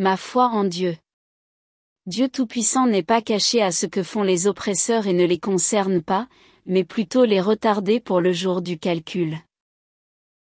Ma foi en Dieu. Dieu Tout-Puissant n'est pas caché à ce que font les oppresseurs et ne les concerne pas, mais plutôt les retarder pour le jour du calcul.